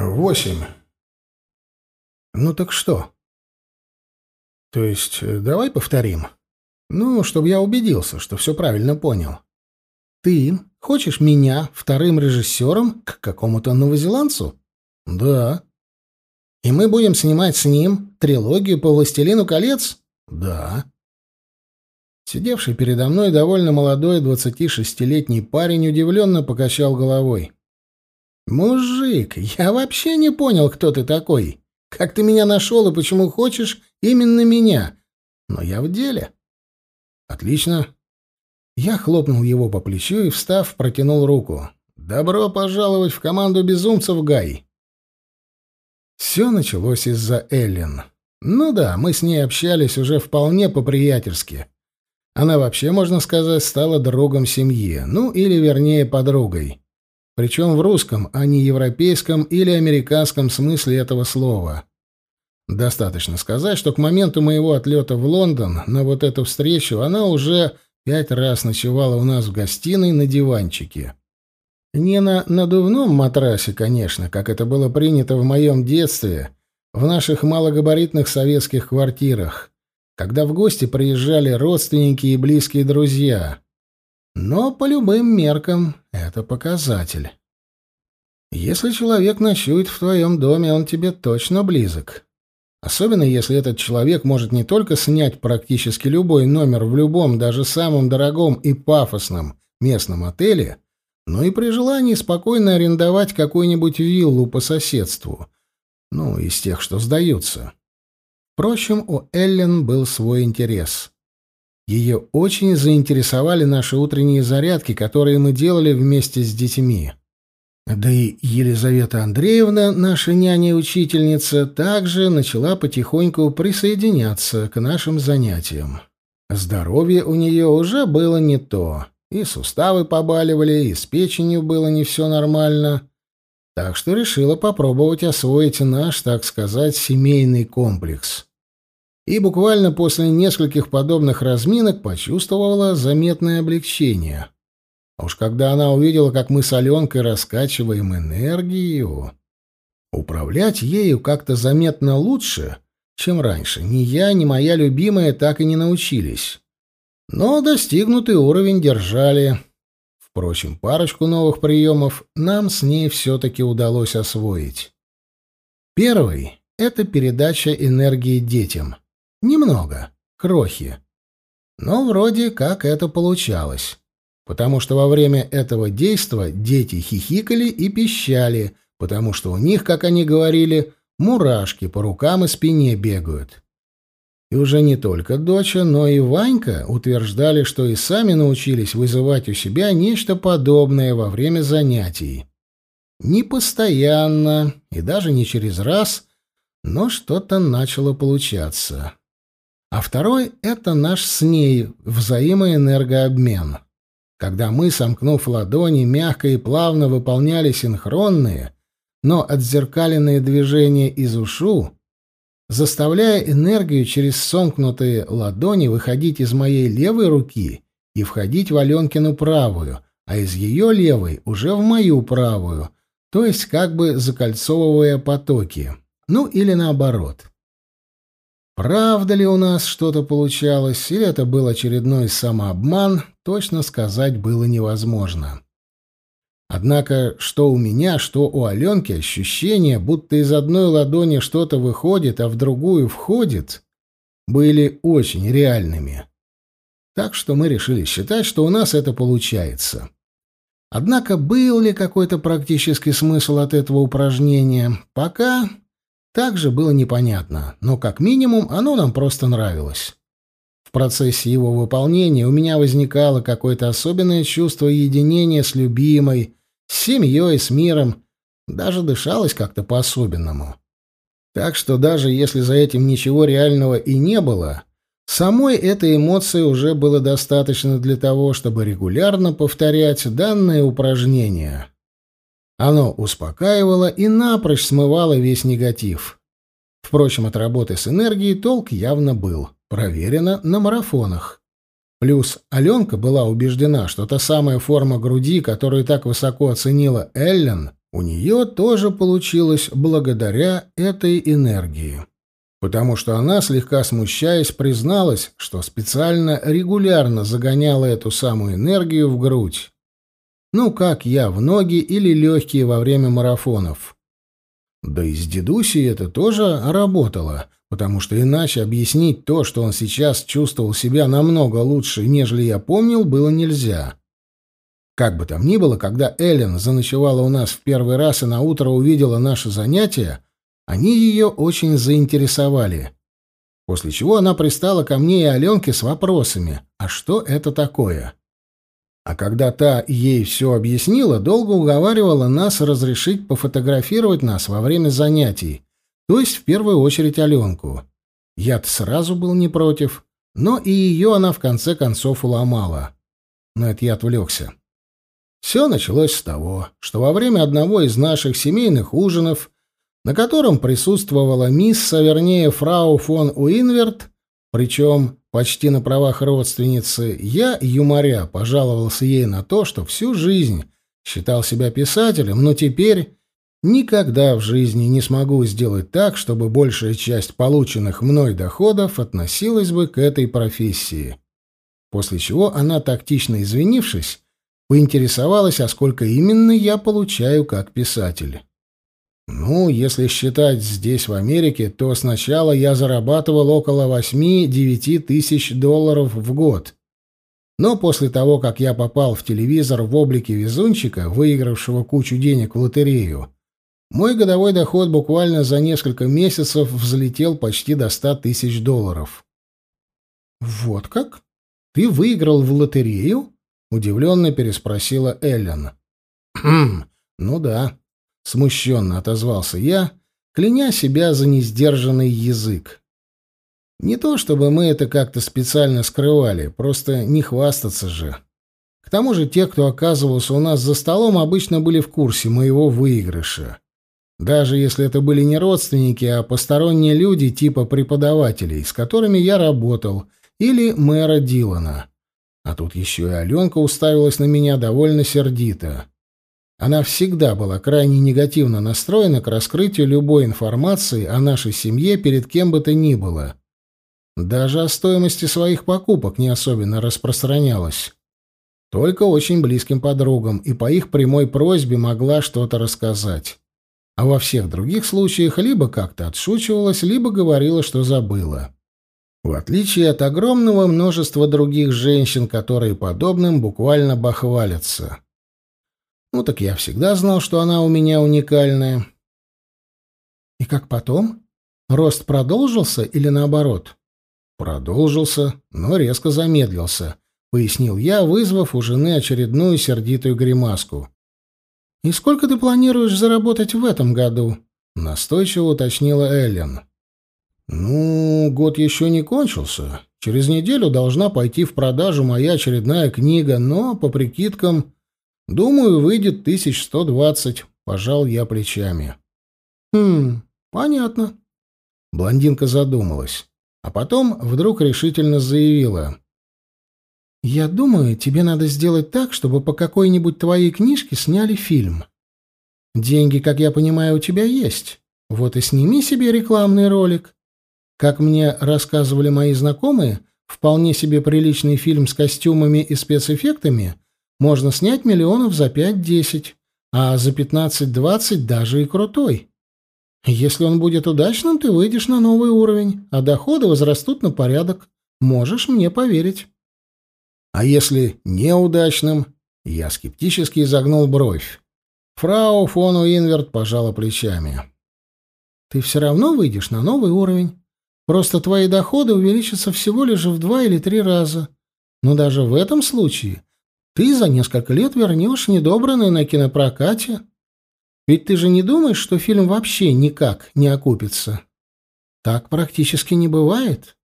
Восемь. Ну так что? То есть, э, давай повторим. Ну, чтобы я убедился, что все правильно понял. Ты хочешь меня вторым режиссером к какому-то новозеландцу? Да. И мы будем снимать с ним трилогию по «Властелину колец»? Да. Сидевший передо мной довольно молодой 26-летний парень удивленно покачал головой. «Мужик, я вообще не понял, кто ты такой. Как ты меня нашел и почему хочешь именно меня. Но я в деле». «Отлично». Я хлопнул его по плечу и, встав, протянул руку. «Добро пожаловать в команду безумцев, Гай». Все началось из-за Эллен. Ну да, мы с ней общались уже вполне по-приятельски. Она вообще, можно сказать, стала другом семьи, ну или, вернее, подругой. Причем в русском, а не европейском или американском смысле этого слова. Достаточно сказать, что к моменту моего отлета в Лондон на вот эту встречу она уже пять раз ночевала у нас в гостиной на диванчике. Не на надувном матрасе, конечно, как это было принято в моем детстве, в наших малогабаритных советских квартирах, когда в гости приезжали родственники и близкие друзья. Но по любым меркам это показатель. Если человек ночует в твоем доме, он тебе точно близок. Особенно если этот человек может не только снять практически любой номер в любом, даже самом дорогом и пафосном местном отеле, но и при желании спокойно арендовать какую-нибудь виллу по соседству. Ну, из тех, что сдаются. Впрочем, у Эллен был свой интерес. Ее очень заинтересовали наши утренние зарядки, которые мы делали вместе с детьми. Да и Елизавета Андреевна, наша няня и учительница, также начала потихоньку присоединяться к нашим занятиям. Здоровье у нее уже было не то. И суставы побаливали, и с печенью было не все нормально. Так что решила попробовать освоить наш, так сказать, семейный комплекс. И буквально после нескольких подобных разминок почувствовала заметное облегчение. А уж когда она увидела, как мы с Аленкой раскачиваем энергию... Управлять ею как-то заметно лучше, чем раньше. Ни я, ни моя любимая так и не научились. Но достигнутый уровень держали. Впрочем, парочку новых приемов нам с ней все-таки удалось освоить. Первый — это передача энергии детям. Немного, крохи. Но вроде как это получалось потому что во время этого действа дети хихикали и пищали, потому что у них, как они говорили, мурашки по рукам и спине бегают. И уже не только доча, но и Ванька утверждали, что и сами научились вызывать у себя нечто подобное во время занятий. Не постоянно и даже не через раз, но что-то начало получаться. А второй — это наш с ней взаимоэнергообмен — когда мы, сомкнув ладони, мягко и плавно выполняли синхронные, но отзеркаленные движения из ушу, заставляя энергию через сомкнутые ладони выходить из моей левой руки и входить в Аленкину правую, а из ее левой уже в мою правую, то есть как бы закольцовывая потоки. Ну или наоборот. Правда ли у нас что-то получалось, или это был очередной самообман, точно сказать было невозможно. Однако, что у меня, что у Аленки ощущение, будто из одной ладони что-то выходит, а в другую входит, были очень реальными. Так что мы решили считать, что у нас это получается. Однако был ли какой-то практический смысл от этого упражнения, пока также было непонятно, но как минимум оно нам просто нравилось. В процессе его выполнения у меня возникало какое-то особенное чувство единения с любимой, с семьей, с миром, даже дышалось как-то по-особенному. Так что даже если за этим ничего реального и не было, самой этой эмоции уже было достаточно для того, чтобы регулярно повторять данное упражнение. Оно успокаивало и напрочь смывало весь негатив. Впрочем, от работы с энергией толк явно был. Проверено на марафонах. Плюс Аленка была убеждена, что та самая форма груди, которую так высоко оценила Эллен, у нее тоже получилось благодаря этой энергии. Потому что она, слегка смущаясь, призналась, что специально регулярно загоняла эту самую энергию в грудь. Ну, как я в ноги или легкие во время марафонов. Да и с дедусей это тоже работало, потому что иначе объяснить то, что он сейчас чувствовал себя намного лучше, нежели я помнил, было нельзя. Как бы там ни было, когда Эллен заночевала у нас в первый раз и на утро увидела наше занятие, они ее очень заинтересовали. После чего она пристала ко мне и Аленке с вопросами «А что это такое?». А когда та ей все объяснила, долго уговаривала нас разрешить пофотографировать нас во время занятий, то есть в первую очередь Аленку. Я-то сразу был не против, но и ее она в конце концов уломала. Но это я отвлекся. Все началось с того, что во время одного из наших семейных ужинов, на котором присутствовала мисс, а вернее фрау фон Уинверт, причем почти на правах родственницы, я, юморя, пожаловался ей на то, что всю жизнь считал себя писателем, но теперь никогда в жизни не смогу сделать так, чтобы большая часть полученных мной доходов относилась бы к этой профессии. После чего она, тактично извинившись, поинтересовалась, а сколько именно я получаю как писатель. Ну, если считать здесь, в Америке, то сначала я зарабатывал около 8-9 тысяч долларов в год. Но после того, как я попал в телевизор в облике везунчика, выигравшего кучу денег в лотерею, мой годовой доход буквально за несколько месяцев взлетел почти до 100 тысяч долларов. «Вот как? Ты выиграл в лотерею?» — удивленно переспросила Эллен. «Хм, ну да. Смущенно отозвался я, кляня себя за несдержанный язык. Не то чтобы мы это как-то специально скрывали, просто не хвастаться же. К тому же те, кто оказывался у нас за столом, обычно были в курсе моего выигрыша. Даже если это были не родственники, а посторонние люди типа преподавателей, с которыми я работал, или мэра Дилана. А тут еще и Аленка уставилась на меня довольно сердито. Она всегда была крайне негативно настроена к раскрытию любой информации о нашей семье перед кем бы то ни было. Даже о стоимости своих покупок не особенно распространялась. Только очень близким подругам и по их прямой просьбе могла что-то рассказать. А во всех других случаях либо как-то отшучивалась, либо говорила, что забыла. В отличие от огромного множества других женщин, которые подобным буквально бахвалятся. Ну так я всегда знал, что она у меня уникальная. И как потом? Рост продолжился или наоборот? Продолжился, но резко замедлился, пояснил я, вызвав у жены очередную сердитую гримаску. И сколько ты планируешь заработать в этом году? настойчиво уточнила Эллен. Ну, год еще не кончился. Через неделю должна пойти в продажу моя очередная книга, но по прикидкам Думаю, выйдет тысяч сто двадцать. Пожал я плечами. Хм, понятно. Блондинка задумалась, а потом вдруг решительно заявила. «Я думаю, тебе надо сделать так, чтобы по какой-нибудь твоей книжке сняли фильм. Деньги, как я понимаю, у тебя есть. Вот и сними себе рекламный ролик. Как мне рассказывали мои знакомые, вполне себе приличный фильм с костюмами и спецэффектами можно снять миллионов за пять-десять, а за пятнадцать-двадцать даже и крутой. Если он будет удачным, ты выйдешь на новый уровень, а доходы возрастут на порядок. Можешь мне поверить. А если неудачным? Я скептически изогнул бровь. Фрау фон Уинверт пожала плечами. Ты все равно выйдешь на новый уровень. Просто твои доходы увеличатся всего лишь в два или три раза. Но даже в этом случае ты за несколько лет вернешь недобранное на кинопрокате. Ведь ты же не думаешь, что фильм вообще никак не окупится? Так практически не бывает.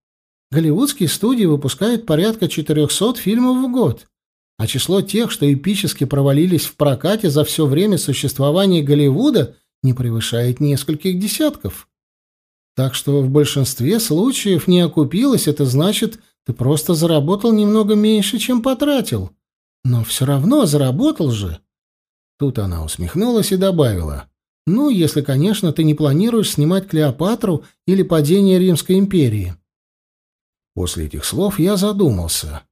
Голливудские студии выпускают порядка 400 фильмов в год, а число тех, что эпически провалились в прокате за все время существования Голливуда, не превышает нескольких десятков. Так что в большинстве случаев не окупилось, это значит, ты просто заработал немного меньше, чем потратил. Но все равно заработал же. Тут она усмехнулась и добавила. «Ну, если, конечно, ты не планируешь снимать Клеопатру или падение Римской империи». После этих слов я задумался.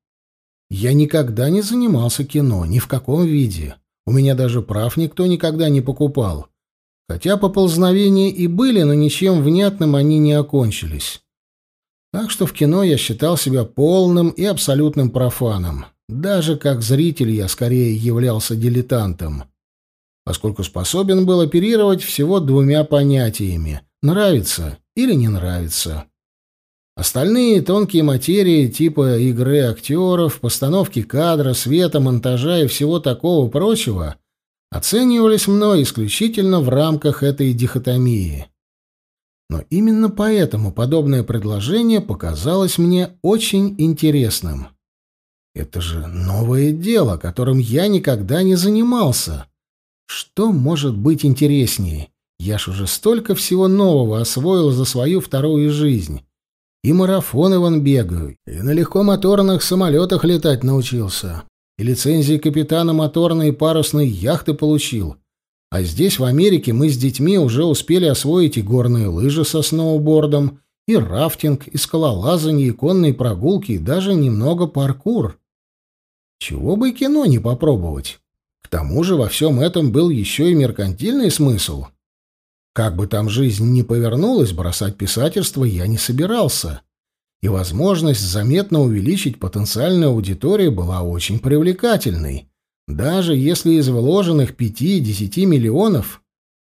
Я никогда не занимался кино, ни в каком виде. У меня даже прав никто никогда не покупал. Хотя поползновения и были, но ничем внятным они не окончились. Так что в кино я считал себя полным и абсолютным профаном. Даже как зритель я скорее являлся дилетантом поскольку способен был оперировать всего двумя понятиями — нравится или не нравится. Остальные тонкие материи типа игры актеров, постановки кадра, света, монтажа и всего такого прочего оценивались мной исключительно в рамках этой дихотомии. Но именно поэтому подобное предложение показалось мне очень интересным. Это же новое дело, которым я никогда не занимался. Что может быть интереснее? Я ж уже столько всего нового освоил за свою вторую жизнь. И марафоны вон бегаю, и на легкомоторных самолетах летать научился, и лицензии капитана моторной и парусной яхты получил. А здесь, в Америке, мы с детьми уже успели освоить и горные лыжи со сноубордом, и рафтинг, и скалолазание, и конные прогулки, и даже немного паркур. Чего бы кино не попробовать? К тому же во всем этом был еще и меркантильный смысл. Как бы там жизнь ни повернулась, бросать писательство я не собирался. И возможность заметно увеличить потенциальную аудиторию была очень привлекательной. Даже если из вложенных пяти-десяти миллионов,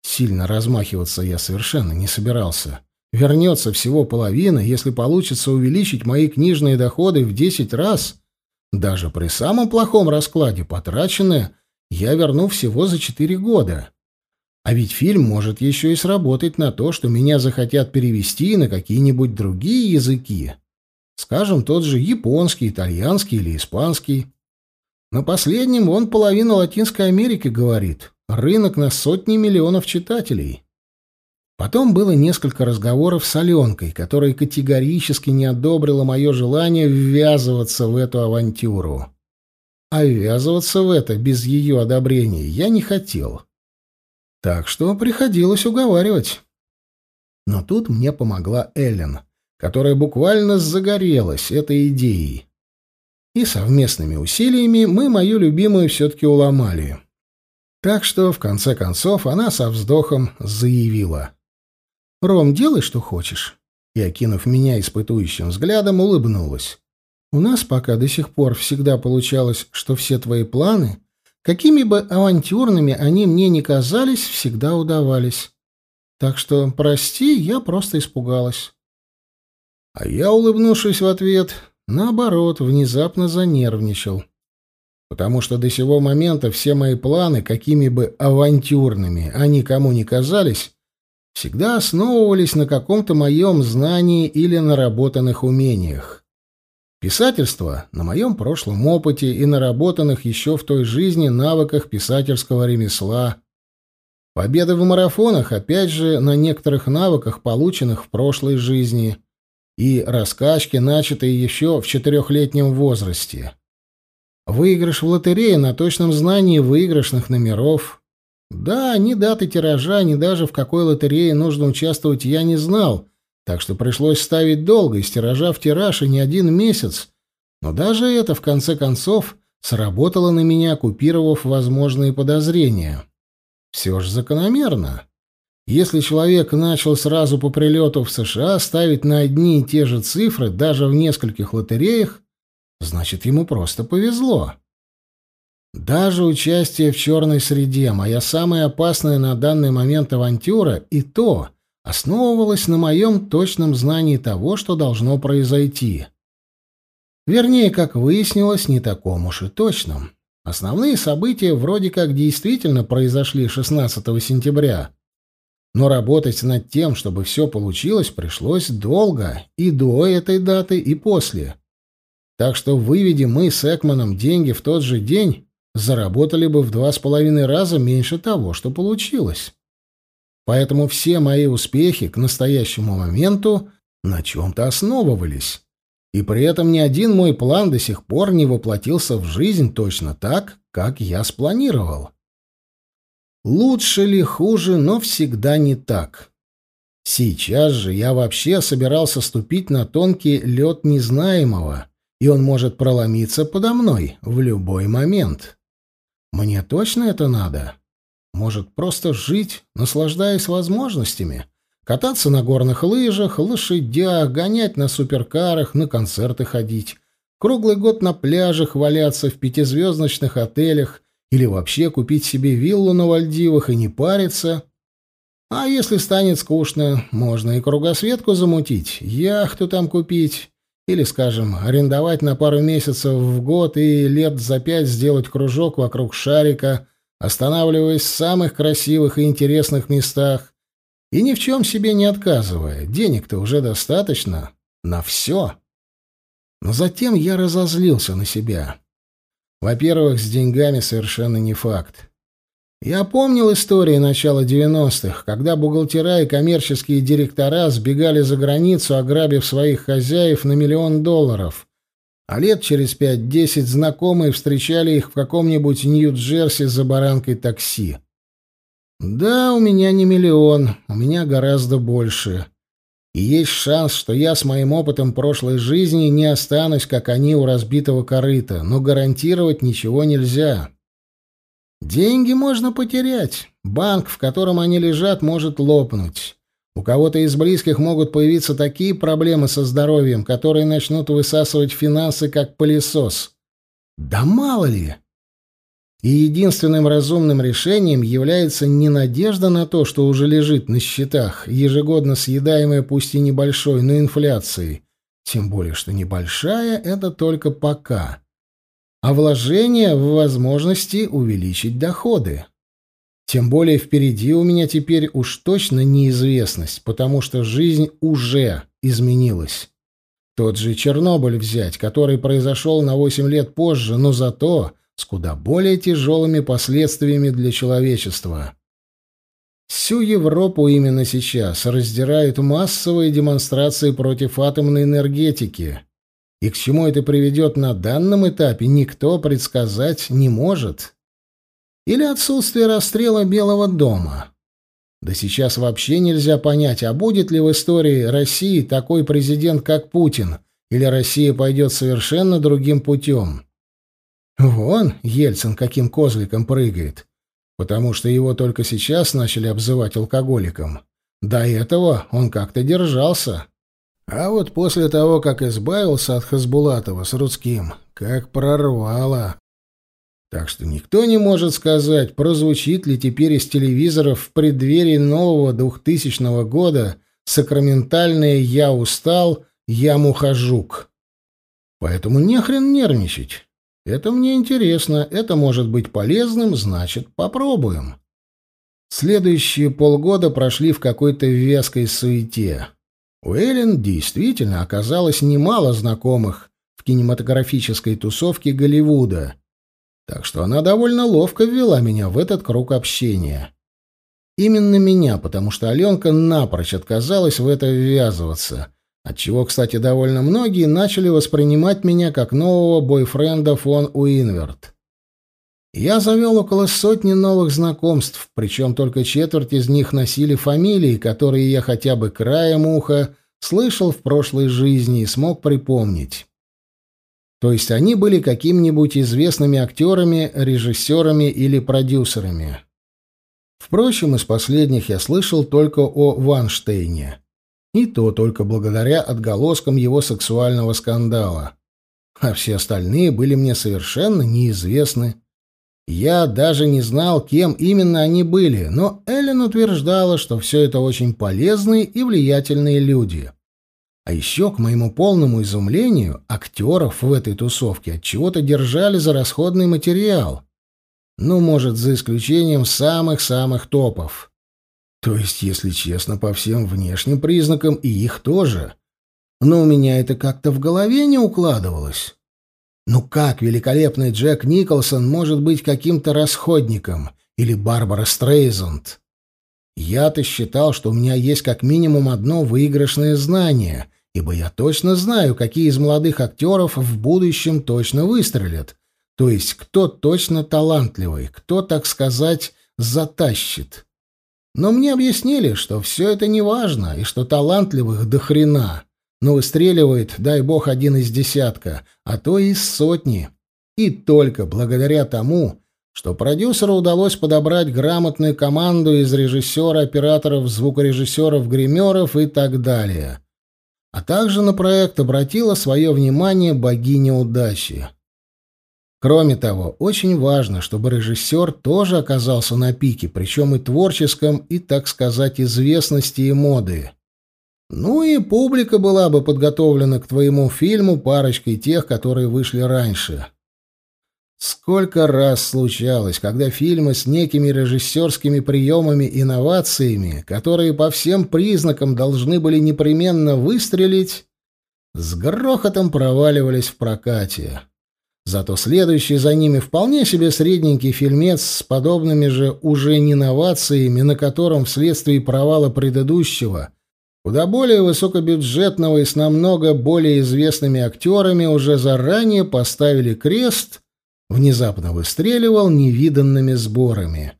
сильно размахиваться я совершенно не собирался, вернется всего половина, если получится увеличить мои книжные доходы в десять раз, даже при самом плохом раскладе потраченное – я верну всего за четыре года. А ведь фильм может еще и сработать на то, что меня захотят перевести на какие-нибудь другие языки. Скажем, тот же японский, итальянский или испанский. На последнем он половина Латинской Америки говорит. Рынок на сотни миллионов читателей. Потом было несколько разговоров с Аленкой, которая категорически не одобрила мое желание ввязываться в эту авантюру а ввязываться в это без ее одобрения я не хотел. Так что приходилось уговаривать. Но тут мне помогла Эллен, которая буквально загорелась этой идеей. И совместными усилиями мы мою любимую все-таки уломали. Так что, в конце концов, она со вздохом заявила. «Ром, делай, что хочешь». И, окинув меня испытующим взглядом, улыбнулась. У нас пока до сих пор всегда получалось, что все твои планы, какими бы авантюрными они мне ни казались, всегда удавались. Так что, прости, я просто испугалась. А я, улыбнувшись в ответ, наоборот, внезапно занервничал. Потому что до сего момента все мои планы, какими бы авантюрными они кому ни казались, всегда основывались на каком-то моем знании или наработанных умениях. Писательство на моем прошлом опыте и наработанных еще в той жизни навыках писательского ремесла. Победы в марафонах, опять же, на некоторых навыках, полученных в прошлой жизни. И раскачки, начатые еще в четырехлетнем возрасте. Выигрыш в лотерее на точном знании выигрышных номеров. Да, ни даты тиража, ни даже в какой лотерее нужно участвовать я не знал — так что пришлось ставить долго, из тиража в тираж и не один месяц. Но даже это, в конце концов, сработало на меня, купировав возможные подозрения. Все же закономерно. Если человек начал сразу по прилету в США ставить на одни и те же цифры даже в нескольких лотереях, значит, ему просто повезло. Даже участие в черной среде, моя самая опасная на данный момент авантюра, и то основывалась на моем точном знании того, что должно произойти. Вернее, как выяснилось, не таком уж и точном. Основные события вроде как действительно произошли 16 сентября. Но работать над тем, чтобы все получилось, пришлось долго, и до этой даты, и после. Так что, выведем мы с Экманом деньги в тот же день, заработали бы в два с половиной раза меньше того, что получилось. Поэтому все мои успехи к настоящему моменту на чем-то основывались. И при этом ни один мой план до сих пор не воплотился в жизнь точно так, как я спланировал. Лучше ли, хуже, но всегда не так. Сейчас же я вообще собирался ступить на тонкий лед незнаемого, и он может проломиться подо мной в любой момент. Мне точно это надо? Может, просто жить, наслаждаясь возможностями? Кататься на горных лыжах, лошадях, гонять на суперкарах, на концерты ходить, круглый год на пляжах валяться в пятизвездочных отелях или вообще купить себе виллу на Вальдивах и не париться — а если станет скучно, можно и кругосветку замутить, яхту там купить, или, скажем, арендовать на пару месяцев в год и лет за пять сделать кружок вокруг шарика, останавливаясь в самых красивых и интересных местах, и ни в чем себе не отказывая. Денег-то уже достаточно на все. Но затем я разозлился на себя. Во-первых, с деньгами совершенно не факт. Я помнил истории начала 90-х, когда бухгалтера и коммерческие директора сбегали за границу, ограбив своих хозяев на миллион долларов. А лет через пять-десять знакомые встречали их в каком-нибудь Нью-Джерси за баранкой такси. Да, у меня не миллион, у меня гораздо больше. И есть шанс, что я с моим опытом прошлой жизни не останусь, как они у разбитого корыта, но гарантировать ничего нельзя. Деньги можно потерять. Банк, в котором они лежат, может лопнуть. У кого-то из близких могут появиться такие проблемы со здоровьем, которые начнут высасывать финансы как пылесос. Да мало ли! И единственным разумным решением является не надежда на то, что уже лежит на счетах, ежегодно съедаемая пусть и небольшой, но инфляцией. Тем более, что небольшая — это только пока а вложение в возможности увеличить доходы. Тем более впереди у меня теперь уж точно неизвестность, потому что жизнь уже изменилась. Тот же Чернобыль взять, который произошел на 8 лет позже, но зато с куда более тяжелыми последствиями для человечества. Всю Европу именно сейчас раздирают массовые демонстрации против атомной энергетики. И к чему это приведет на данном этапе, никто предсказать не может. Или отсутствие расстрела Белого дома. Да сейчас вообще нельзя понять, а будет ли в истории России такой президент, как Путин, или Россия пойдет совершенно другим путем. Вон Ельцин каким козликом прыгает, потому что его только сейчас начали обзывать алкоголиком. До этого он как-то держался. А вот после того, как избавился от Хасбулатова с Рудским, как прорвало. Так что никто не может сказать, прозвучит ли теперь из телевизоров в преддверии нового двухтысячного года сакраментальное «Я устал, я мухожук». Поэтому не хрен нервничать. Это мне интересно, это может быть полезным, значит, попробуем. Следующие полгода прошли в какой-то вязкой суете. У Эллен действительно оказалось немало знакомых в кинематографической тусовке Голливуда, так что она довольно ловко ввела меня в этот круг общения. Именно меня, потому что Аленка напрочь отказалась в это ввязываться, отчего, кстати, довольно многие начали воспринимать меня как нового бойфренда фон Уинверт. Я завел около сотни новых знакомств, причем только четверть из них носили фамилии, которые я хотя бы краем уха слышал в прошлой жизни и смог припомнить. То есть они были какими-нибудь известными актерами, режиссерами или продюсерами. Впрочем, из последних я слышал только о Ванштейне. И то только благодаря отголоскам его сексуального скандала. А все остальные были мне совершенно неизвестны. Я даже не знал, кем именно они были, но Эллен утверждала, что все это очень полезные и влиятельные люди. А еще, к моему полному изумлению, актеров в этой тусовке от чего-то держали за расходный материал. Ну, может, за исключением самых-самых топов. То есть, если честно, по всем внешним признакам и их тоже. Но у меня это как-то в голове не укладывалось. Ну как великолепный Джек Николсон может быть каким-то расходником? Или Барбара Стрейзанд? Я-то считал, что у меня есть как минимум одно выигрышное знание, ибо я точно знаю, какие из молодых актеров в будущем точно выстрелят. То есть кто точно талантливый, кто, так сказать, затащит. Но мне объяснили, что все это не важно, и что талантливых до хрена, но выстреливает, дай бог, один из десятка, а то и из сотни. И только благодаря тому, что продюсеру удалось подобрать грамотную команду из режиссера, операторов, звукорежиссеров, гримеров и так далее. А также на проект обратила свое внимание богиня удачи. Кроме того, очень важно, чтобы режиссер тоже оказался на пике, причем и творческом, и, так сказать, известности и моды. Ну и публика была бы подготовлена к твоему фильму парочкой тех, которые вышли раньше. Сколько раз случалось, когда фильмы с некими режиссерскими приемами, инновациями, которые по всем признакам должны были непременно выстрелить, с грохотом проваливались в прокате. Зато следующий за ними вполне себе средненький фильмец с подобными же уже не инновациями, на котором вследствие провала предыдущего, куда более высокобюджетного и с намного более известными актерами уже заранее поставили крест — внезапно выстреливал невиданными сборами.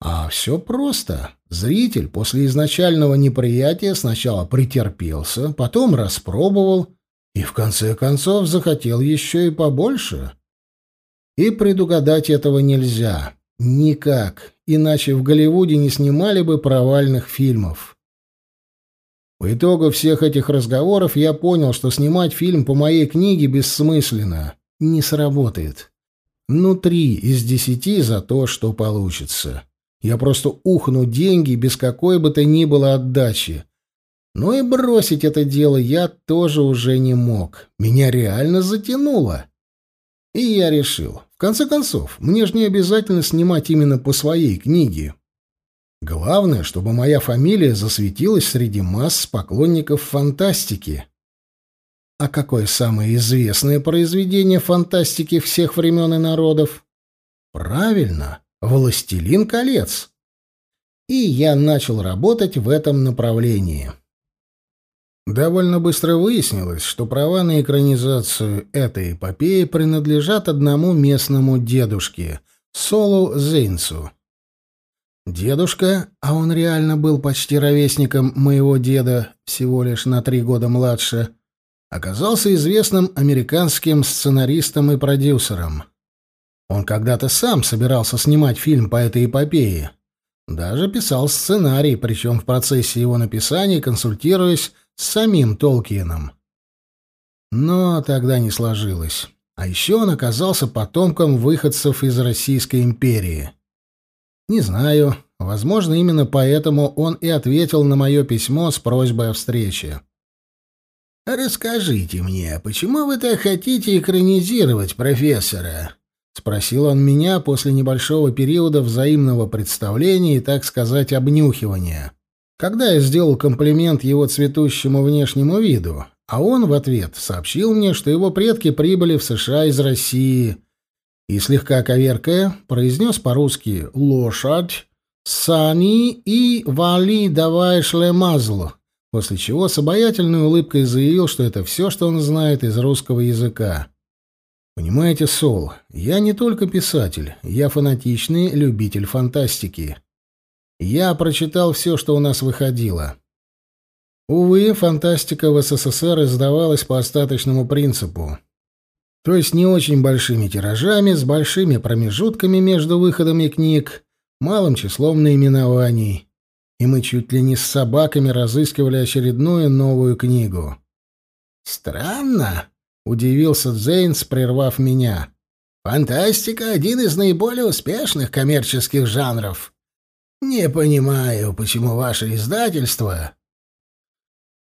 А все просто. Зритель после изначального неприятия сначала претерпелся, потом распробовал и в конце концов захотел еще и побольше. И предугадать этого нельзя. Никак. Иначе в Голливуде не снимали бы провальных фильмов. По итогу всех этих разговоров я понял, что снимать фильм по моей книге бессмысленно. Не сработает. Ну, три из десяти за то, что получится. Я просто ухну деньги без какой бы то ни было отдачи. Но и бросить это дело я тоже уже не мог. Меня реально затянуло. И я решил, в конце концов, мне же не обязательно снимать именно по своей книге. Главное, чтобы моя фамилия засветилась среди масс поклонников фантастики. А какое самое известное произведение фантастики всех времен и народов? Правильно, «Властелин колец». И я начал работать в этом направлении. Довольно быстро выяснилось, что права на экранизацию этой эпопеи принадлежат одному местному дедушке, Солу Зейнсу. Дедушка, а он реально был почти ровесником моего деда, всего лишь на три года младше, — оказался известным американским сценаристом и продюсером. Он когда-то сам собирался снимать фильм по этой эпопее. Даже писал сценарий, причем в процессе его написания консультируясь с самим Толкиеном. Но тогда не сложилось. А еще он оказался потомком выходцев из Российской империи. Не знаю, возможно, именно поэтому он и ответил на мое письмо с просьбой о встрече. «Расскажите мне, почему вы так хотите экранизировать профессора?» — спросил он меня после небольшого периода взаимного представления и, так сказать, обнюхивания. Когда я сделал комплимент его цветущему внешнему виду, а он в ответ сообщил мне, что его предки прибыли в США из России, и, слегка коверкая, произнес по-русски «лошадь», «сани» и «вали давай шлемазло» после чего с обаятельной улыбкой заявил, что это все, что он знает из русского языка. «Понимаете, Сол, я не только писатель, я фанатичный любитель фантастики. Я прочитал все, что у нас выходило. Увы, фантастика в СССР издавалась по остаточному принципу. То есть не очень большими тиражами, с большими промежутками между выходами книг, малым числом наименований и мы чуть ли не с собаками разыскивали очередную новую книгу. «Странно», — удивился Дзейнс, прервав меня. «Фантастика — один из наиболее успешных коммерческих жанров. Не понимаю, почему ваше издательство...»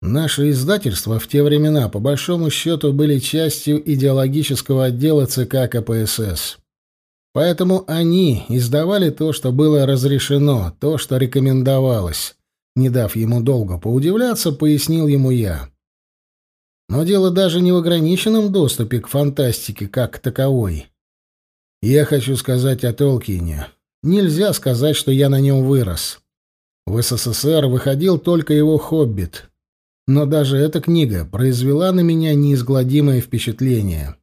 Наши издательства в те времена, по большому счету, были частью идеологического отдела ЦК КПСС. Поэтому они издавали то, что было разрешено, то, что рекомендовалось. Не дав ему долго поудивляться, пояснил ему я. Но дело даже не в ограниченном доступе к фантастике как таковой. Я хочу сказать о Толкине. Нельзя сказать, что я на нем вырос. В СССР выходил только его «Хоббит». Но даже эта книга произвела на меня неизгладимое впечатление.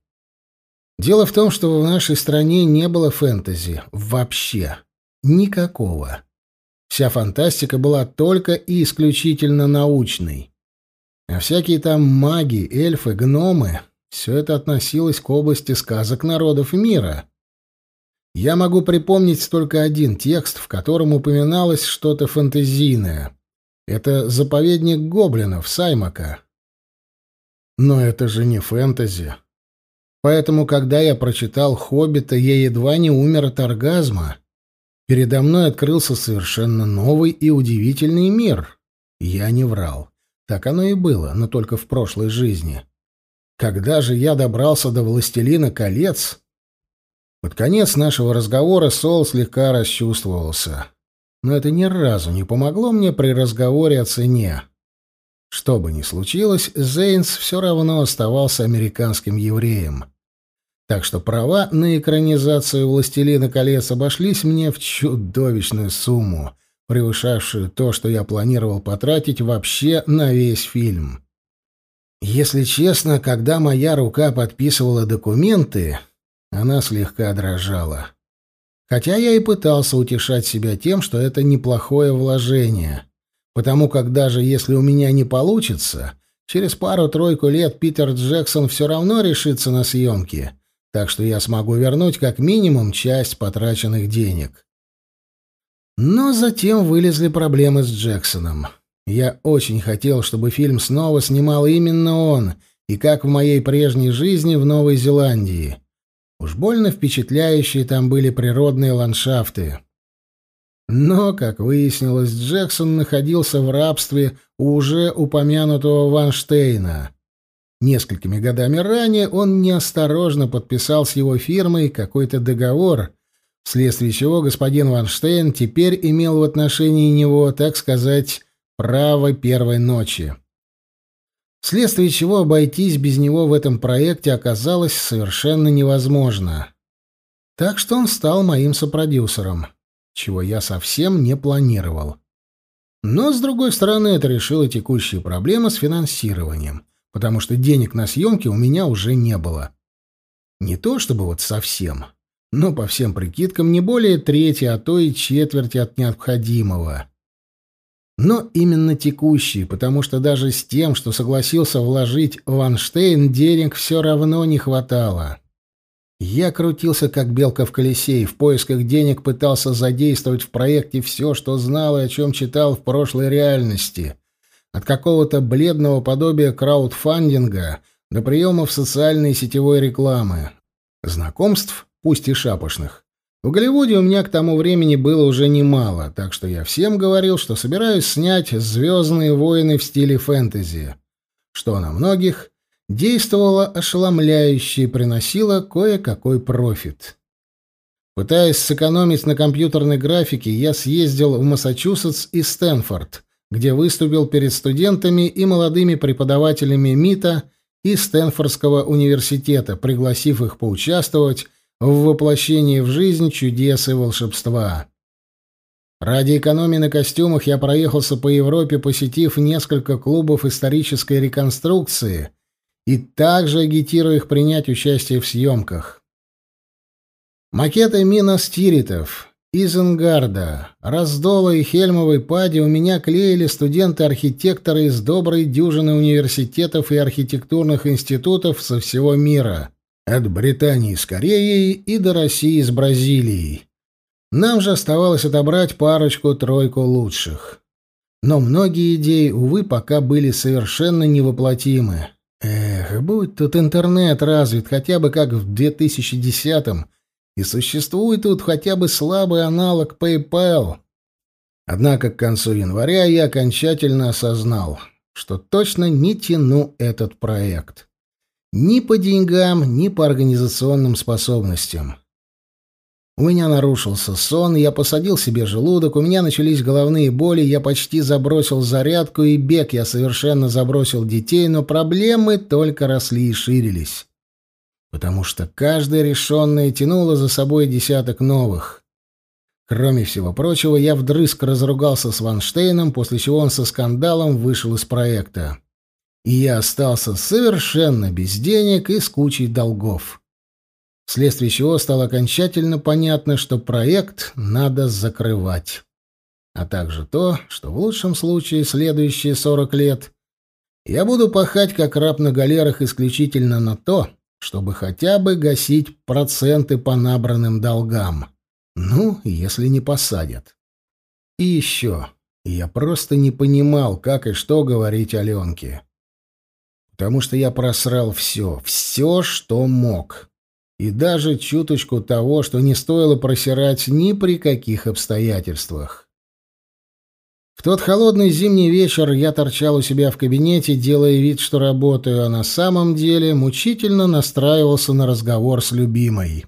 Дело в том, что в нашей стране не было фэнтези. Вообще. никакого. Вся фантастика была только и исключительно научной. А всякие там маги, эльфы, гномы — все это относилось к области сказок народов мира. Я могу припомнить только один текст, в котором упоминалось что-то фантазийное. Это «Заповедник гоблинов» Саймака. Но это же не фэнтези. Поэтому, когда я прочитал «Хоббита», я едва не умер от оргазма. Передо мной открылся совершенно новый и удивительный мир. Я не врал. Так оно и было, но только в прошлой жизни. Когда же я добрался до «Властелина колец», под конец нашего разговора Сол слегка расчувствовался. Но это ни разу не помогло мне при разговоре о цене. Что бы ни случилось, Зейнс все равно оставался американским евреем. Так что права на экранизацию «Властелина колец» обошлись мне в чудовищную сумму, превышавшую то, что я планировал потратить вообще на весь фильм. Если честно, когда моя рука подписывала документы, она слегка дрожала. Хотя я и пытался утешать себя тем, что это неплохое вложение — потому как даже если у меня не получится, через пару-тройку лет Питер Джексон все равно решится на съемки, так что я смогу вернуть как минимум часть потраченных денег. Но затем вылезли проблемы с Джексоном. Я очень хотел, чтобы фильм снова снимал именно он, и как в моей прежней жизни в Новой Зеландии. Уж больно впечатляющие там были природные ландшафты. Но, как выяснилось, Джексон находился в рабстве у уже упомянутого Ванштейна. Несколькими годами ранее он неосторожно подписал с его фирмой какой-то договор, вследствие чего господин Ванштейн теперь имел в отношении него, так сказать, право первой ночи. Вследствие чего обойтись без него в этом проекте оказалось совершенно невозможно. Так что он стал моим сопродюсером чего я совсем не планировал. Но, с другой стороны, это решило текущие проблемы с финансированием, потому что денег на съемки у меня уже не было. Не то чтобы вот совсем, но по всем прикидкам не более трети, а то и четверти от необходимого. Но именно текущие, потому что даже с тем, что согласился вложить Ванштейн, денег все равно не хватало. Я крутился как белка в колесе и в поисках денег пытался задействовать в проекте все, что знал и о чем читал в прошлой реальности. От какого-то бледного подобия краудфандинга до приемов социальной и сетевой рекламы. Знакомств, пусть и шапошных. В Голливуде у меня к тому времени было уже немало, так что я всем говорил, что собираюсь снять «Звездные войны» в стиле фэнтези, что на многих действовала ошеломляюще и приносила кое-какой профит. Пытаясь сэкономить на компьютерной графике, я съездил в Массачусетс и Стэнфорд, где выступил перед студентами и молодыми преподавателями МИТа и Стэнфордского университета, пригласив их поучаствовать в воплощении в жизнь чудес и волшебства. Ради экономии на костюмах я проехался по Европе, посетив несколько клубов исторической реконструкции и также агитирую их принять участие в съемках. Макеты Миностиритов, Изенгарда, Раздола и Хельмовой пади у меня клеили студенты-архитекторы из доброй дюжины университетов и архитектурных институтов со всего мира, от Британии с Кореей и до России с Бразилией. Нам же оставалось отобрать парочку-тройку лучших. Но многие идеи, увы, пока были совершенно невоплотимы. Эх, будь тут интернет развит хотя бы как в 2010-м, и существует тут хотя бы слабый аналог PayPal. Однако к концу января я окончательно осознал, что точно не тяну этот проект. Ни по деньгам, ни по организационным способностям. У меня нарушился сон, я посадил себе желудок, у меня начались головные боли, я почти забросил зарядку и бег, я совершенно забросил детей, но проблемы только росли и ширились. Потому что каждая решенная тянула за собой десяток новых. Кроме всего прочего, я вдрызг разругался с Ванштейном, после чего он со скандалом вышел из проекта. И я остался совершенно без денег и с кучей долгов. вследствие чего стало окончательно понятно, что проект надо закрывать. А также то, что в лучшем случае следующие 40 лет я буду пахать как раб на галерах исключительно на то, чтобы хотя бы гасить проценты по набранным долгам. Ну, если не посадят. И еще. Я просто не понимал, как и что говорить Аленке. Потому что я просрал все, все, что мог. И даже чуточку того, что не стоило просирать ни при каких обстоятельствах. В тот холодный зимний вечер я торчал у себя в кабинете, делая вид, что работаю, а на самом деле мучительно настраивался на разговор с любимой.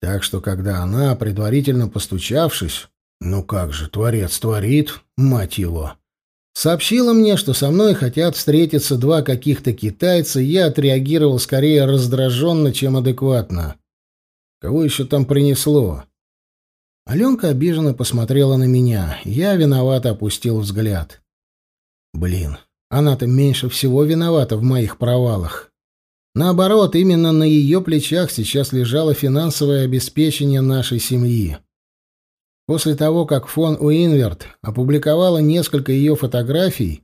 Так что, когда она, предварительно постучавшись, ну как же, творец творит, мать его, сообщила мне, что со мной хотят встретиться два каких-то китайца, я отреагировал скорее раздраженно, чем адекватно. Кого еще там принесло? Аленка обиженно посмотрела на меня. Я виновато опустил взгляд. Блин, она-то меньше всего виновата в моих провалах. Наоборот, именно на ее плечах сейчас лежало финансовое обеспечение нашей семьи. После того, как фон Уинверт опубликовала несколько ее фотографий,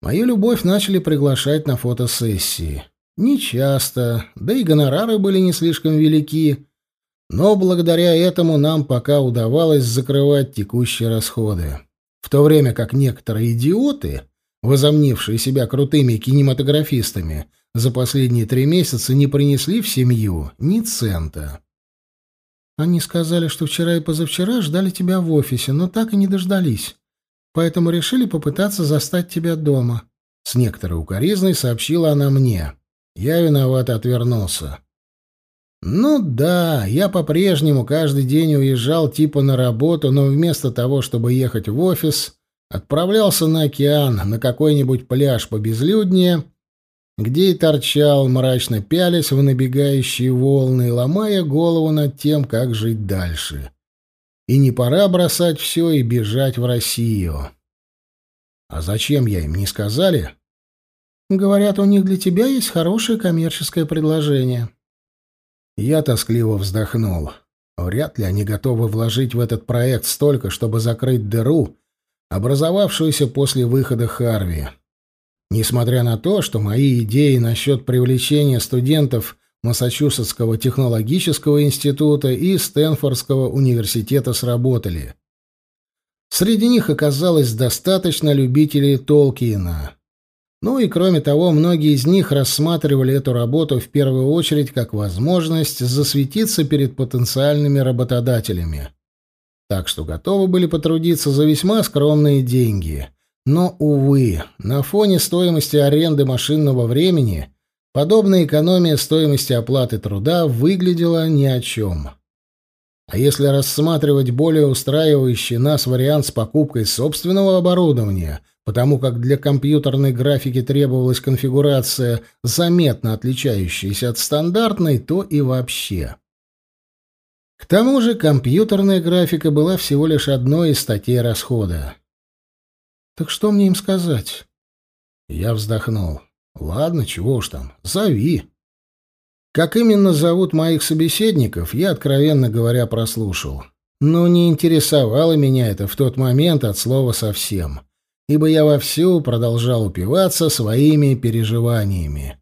мою любовь начали приглашать на фотосессии. Не часто, да и гонорары были не слишком велики, но благодаря этому нам пока удавалось закрывать текущие расходы. В то время как некоторые идиоты, возомнившие себя крутыми кинематографистами, за последние три месяца не принесли в семью ни цента. Они сказали, что вчера и позавчера ждали тебя в офисе, но так и не дождались. Поэтому решили попытаться застать тебя дома. С некоторой укоризной сообщила она мне. Я виновато отвернулся. Ну да, я по-прежнему каждый день уезжал типа на работу, но вместо того, чтобы ехать в офис, отправлялся на океан, на какой-нибудь пляж побезлюднее, где и торчал, мрачно пялясь в набегающие волны, ломая голову над тем, как жить дальше. И не пора бросать все и бежать в Россию. А зачем я им не сказали? Говорят, у них для тебя есть хорошее коммерческое предложение. Я тоскливо вздохнул. Вряд ли они готовы вложить в этот проект столько, чтобы закрыть дыру, образовавшуюся после выхода Харви. Несмотря на то, что мои идеи насчет привлечения студентов Массачусетского технологического института и Стэнфордского университета сработали. Среди них оказалось достаточно любителей Толкиена. Ну и кроме того, многие из них рассматривали эту работу в первую очередь как возможность засветиться перед потенциальными работодателями. Так что готовы были потрудиться за весьма скромные деньги. Но, увы, на фоне стоимости аренды машинного времени подобная экономия стоимости оплаты труда выглядела ни о чем. А если рассматривать более устраивающий нас вариант с покупкой собственного оборудования – потому как для компьютерной графики требовалась конфигурация, заметно отличающаяся от стандартной, то и вообще. К тому же компьютерная графика была всего лишь одной из статей расхода. «Так что мне им сказать?» Я вздохнул. «Ладно, чего уж там, зови». Как именно зовут моих собеседников, я, откровенно говоря, прослушал. Но не интересовало меня это в тот момент от слова совсем ибо я вовсю продолжал упиваться своими переживаниями.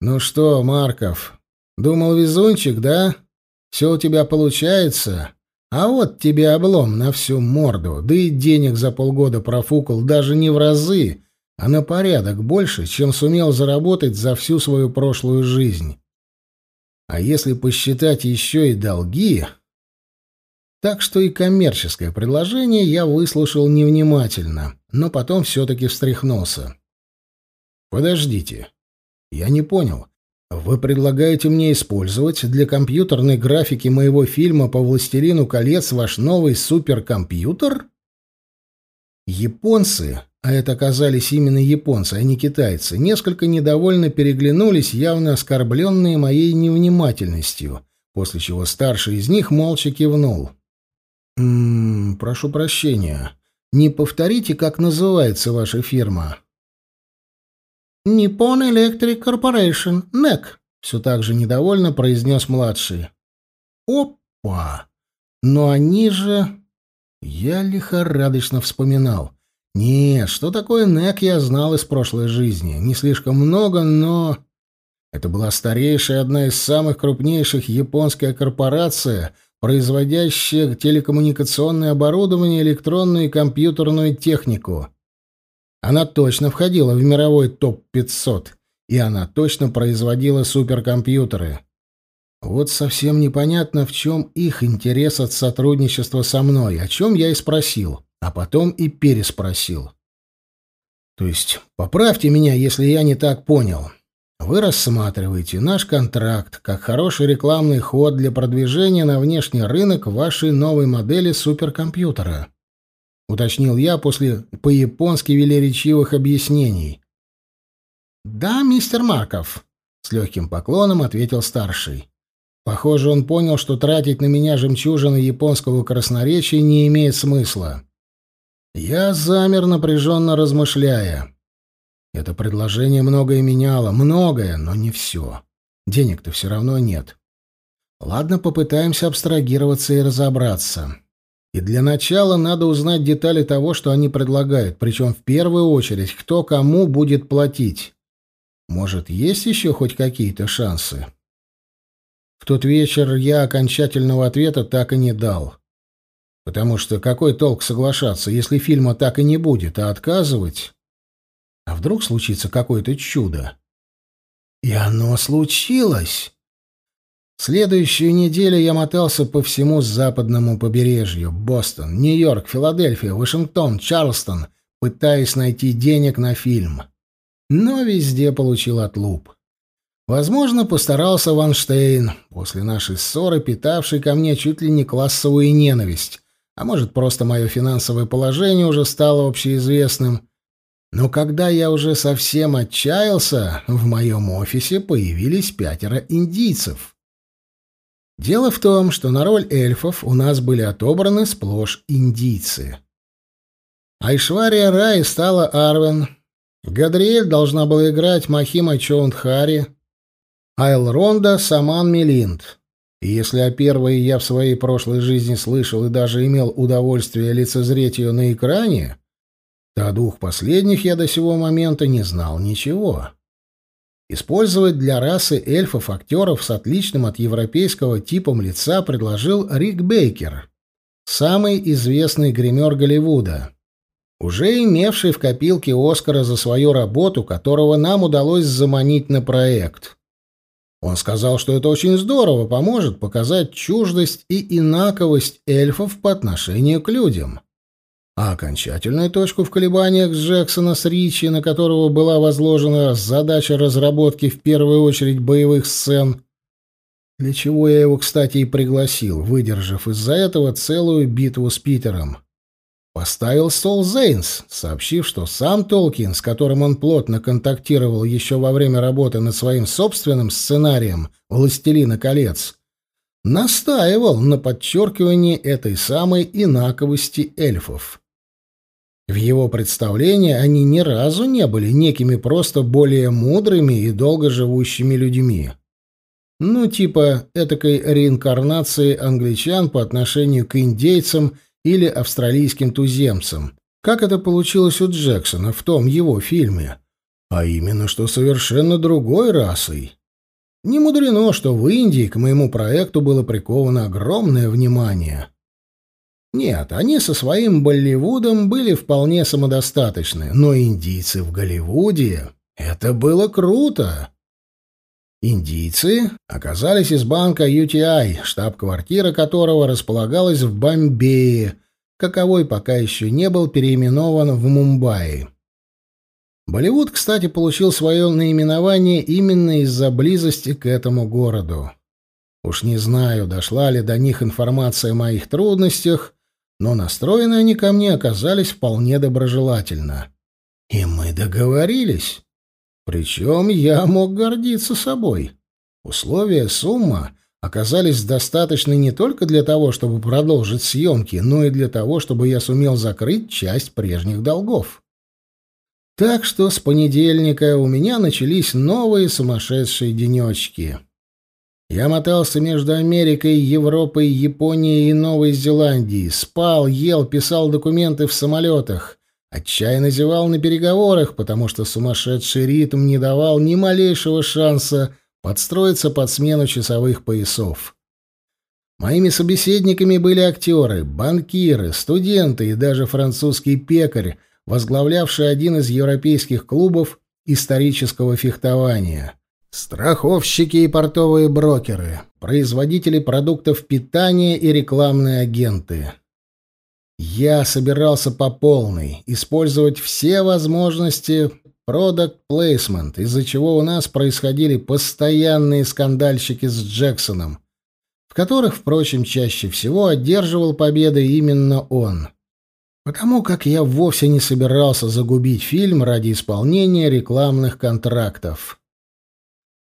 «Ну что, Марков, думал везунчик, да? Все у тебя получается? А вот тебе облом на всю морду, да и денег за полгода профукал даже не в разы, а на порядок больше, чем сумел заработать за всю свою прошлую жизнь. А если посчитать еще и долги, так что и коммерческое предложение я выслушал невнимательно, но потом все-таки встряхнулся. «Подождите. Я не понял. Вы предлагаете мне использовать для компьютерной графики моего фильма по «Властелину колец» ваш новый суперкомпьютер?» Японцы, а это оказались именно японцы, а не китайцы, несколько недовольно переглянулись, явно оскорбленные моей невнимательностью, после чего старший из них молча кивнул. «М -м, прошу прощения. Не повторите, как называется ваша фирма?» «Nippon Electric Corporation, NEC», все так же недовольно произнес младший. Опа! Но они же... Я лихорадочно вспоминал. Нет, что такое НЭК, я знал из прошлой жизни. Не слишком много, но... Это была старейшая, одна из самых крупнейших японская корпорация, производящая телекоммуникационное оборудование, электронную и компьютерную технику. Она точно входила в мировой топ-500, и она точно производила суперкомпьютеры. Вот совсем непонятно, в чем их интерес от сотрудничества со мной, о чем я и спросил, а потом и переспросил. То есть, поправьте меня, если я не так понял. Вы рассматриваете наш контракт как хороший рекламный ход для продвижения на внешний рынок вашей новой модели суперкомпьютера, уточнил я после по-японски велеречивых объяснений. Да, мистер Марков, с легким поклоном ответил старший. Похоже, он понял, что тратить на меня жемчужины японского красноречия не имеет смысла. Я замер, напряженно размышляя. Это предложение многое меняло, многое, но не все. Денег-то все равно нет. Ладно, попытаемся абстрагироваться и разобраться. И для начала надо узнать детали того, что они предлагают, причем в первую очередь, кто кому будет платить. Может, есть еще хоть какие-то шансы? В тот вечер я окончательного ответа так и не дал. Потому что какой толк соглашаться, если фильма так и не будет, а отказывать? А вдруг случится какое-то чудо? И оно случилось. Следующую неделю я мотался по всему западному побережью. Бостон, Нью-Йорк, Филадельфия, Вашингтон, Чарльстон, пытаясь найти денег на фильм. Но везде получил отлуп. Возможно, постарался Ванштейн, после нашей ссоры питавший ко мне чуть ли не классовую ненависть, а может, просто мое финансовое положение уже стало общеизвестным. Но когда я уже совсем отчаялся, в моем офисе появились пятеро индийцев. Дело в том, что на роль эльфов у нас были отобраны сплошь индийцы. Айшвария Рай стала Арвен, Гадриэль должна была играть Махима Чоундхари, Айлронда Саман Мелинд. И если о первой я в своей прошлой жизни слышал и даже имел удовольствие лицезреть ее на экране, то о двух последних я до сего момента не знал ничего. Использовать для расы эльфов актеров с отличным от европейского типом лица предложил Рик Бейкер, самый известный гример Голливуда, уже имевший в копилке Оскара за свою работу, которого нам удалось заманить на проект. Он сказал, что это очень здорово поможет показать чуждость и инаковость эльфов по отношению к людям. А окончательную точку в колебаниях Джексона с Ричи, на которого была возложена задача разработки в первую очередь боевых сцен, для чего я его, кстати, и пригласил, выдержав из-за этого целую битву с Питером поставил стол Зейнс, сообщив, что сам Толкин, с которым он плотно контактировал еще во время работы над своим собственным сценарием «Властелина колец», настаивал на подчеркивании этой самой инаковости эльфов. В его представлении они ни разу не были некими просто более мудрыми и долгоживущими людьми. Ну, типа этакой реинкарнации англичан по отношению к индейцам или австралийским туземцам, как это получилось у Джексона в том его фильме, а именно что совершенно другой расой. Не мудрено, что в Индии к моему проекту было приковано огромное внимание. Нет, они со своим Болливудом были вполне самодостаточны, но индийцы в Голливуде — это было круто. Индийцы оказались из банка UTI, штаб-квартира которого располагалась в Бомбее, каковой пока еще не был переименован в Мумбаи. Болливуд, кстати, получил свое наименование именно из-за близости к этому городу. Уж не знаю, дошла ли до них информация о моих трудностях, но настроены они ко мне оказались вполне доброжелательно. И мы договорились. Причем я мог гордиться собой. Условия сумма оказались достаточны не только для того, чтобы продолжить съемки, но и для того, чтобы я сумел закрыть часть прежних долгов. Так что с понедельника у меня начались новые сумасшедшие денечки. Я мотался между Америкой, Европой, Японией и Новой Зеландией, спал, ел, писал документы в самолетах, отчаянно зевал на переговорах, потому что сумасшедший ритм не давал ни малейшего шанса подстроиться под смену часовых поясов. Моими собеседниками были актеры, банкиры, студенты и даже французский пекарь, возглавлявший один из европейских клубов исторического фехтования. Страховщики и портовые брокеры, производители продуктов питания и рекламные агенты. Я собирался по полной использовать все возможности product placement, из-за чего у нас происходили постоянные скандальщики с Джексоном, в которых, впрочем, чаще всего одерживал победы именно он. Потому как я вовсе не собирался загубить фильм ради исполнения рекламных контрактов.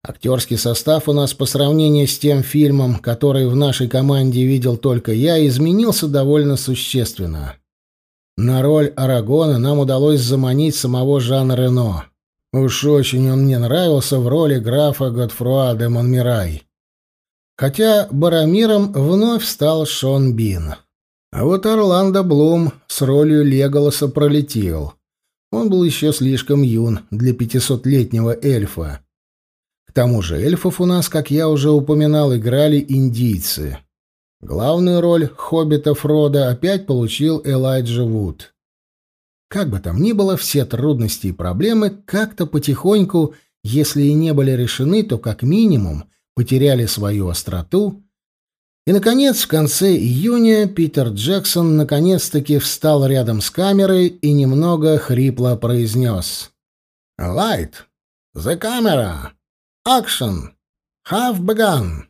Актерский состав у нас по сравнению с тем фильмом, который в нашей команде видел только я, изменился довольно существенно. На роль Арагона нам удалось заманить самого Жана Рено. Уж очень он мне нравился в роли графа Готфруа де Монмирай. Хотя Барамиром вновь стал Шон Бин. А вот Орландо Блум с ролью Леголоса пролетел. Он был еще слишком юн для пятисотлетнего эльфа. К тому же эльфов у нас, как я уже упоминал, играли индийцы. Главную роль хоббита Фрода опять получил Элайджа Вуд. Как бы там ни было, все трудности и проблемы как-то потихоньку, если и не были решены, то как минимум потеряли свою остроту. И, наконец, в конце июня Питер Джексон наконец-таки встал рядом с камерой и немного хрипло произнес. «Light! The camera!» Action! Have begun!